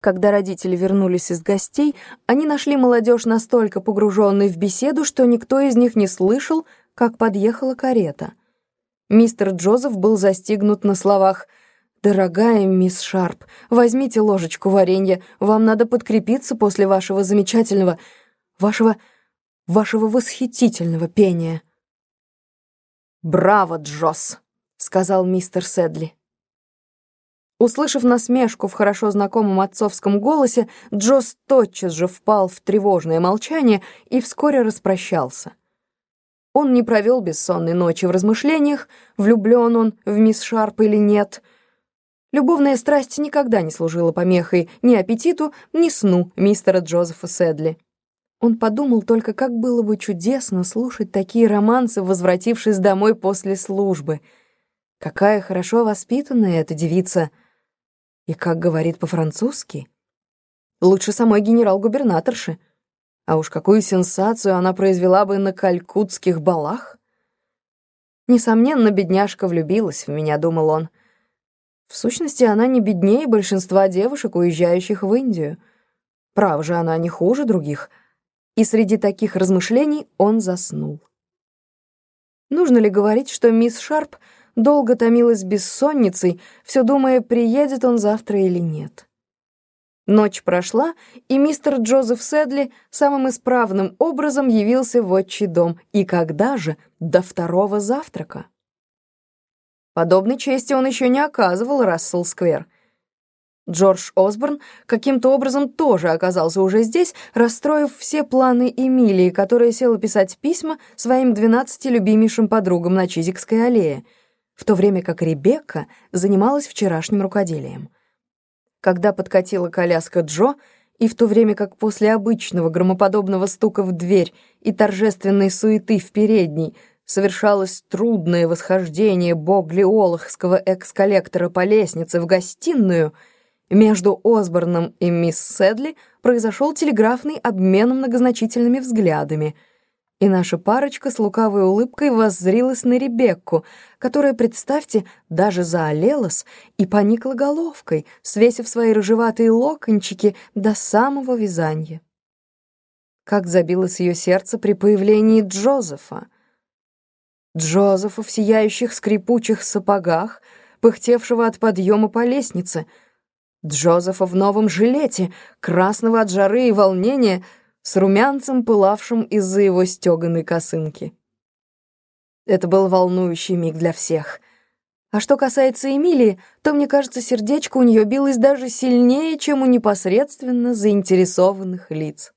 Когда родители вернулись из гостей, они нашли молодежь настолько погруженной в беседу, что никто из них не слышал, как подъехала карета. Мистер Джозеф был застигнут на словах «Дорогая мисс Шарп, возьмите ложечку варенья, вам надо подкрепиться после вашего замечательного, вашего, вашего восхитительного пения». «Браво, Джосс!» — сказал мистер Седли. Услышав насмешку в хорошо знакомом отцовском голосе, Джосс тотчас же впал в тревожное молчание и вскоре распрощался. Он не провел бессонной ночи в размышлениях, влюблен он в мисс Шарп или нет. Любовная страсть никогда не служила помехой ни аппетиту, ни сну мистера Джозефа Седли. Он подумал только, как было бы чудесно слушать такие романсы, возвратившись домой после службы. Какая хорошо воспитанная эта девица — и как говорит по-французски? Лучше самой генерал-губернаторши. А уж какую сенсацию она произвела бы на калькутских балах. Несомненно, бедняжка влюбилась в меня, думал он. В сущности, она не беднее большинства девушек, уезжающих в Индию. Прав же, она не хуже других. И среди таких размышлений он заснул. Нужно ли говорить, что мисс Шарп — долго томилась бессонницей, все думая, приедет он завтра или нет. Ночь прошла, и мистер Джозеф Сэдли самым исправным образом явился в отчий дом. И когда же? До второго завтрака. Подобной чести он еще не оказывал Рассел-сквер. Джордж Осборн каким-то образом тоже оказался уже здесь, расстроив все планы Эмилии, которая села писать письма своим двенадцати любимейшим подругам на Чизикской аллее — в то время как Ребекка занималась вчерашним рукоделием. Когда подкатила коляска Джо, и в то время как после обычного громоподобного стука в дверь и торжественной суеты в передней совершалось трудное восхождение Богли-Олахского экс-коллектора по лестнице в гостиную, между Осборном и мисс Седли произошел телеграфный обмен многозначительными взглядами — и наша парочка с лукавой улыбкой воззрилась на Ребекку, которая, представьте, даже заолелась и поникла головкой, свесив свои рыжеватые локончики до самого вязанья. Как забилось ее сердце при появлении Джозефа. Джозефа в сияющих скрипучих сапогах, пыхтевшего от подъема по лестнице, Джозефа в новом жилете, красного от жары и волнения — с румянцем, пылавшим из-за его стеганой косынки. Это был волнующий миг для всех. А что касается Эмилии, то, мне кажется, сердечко у нее билось даже сильнее, чем у непосредственно заинтересованных лиц.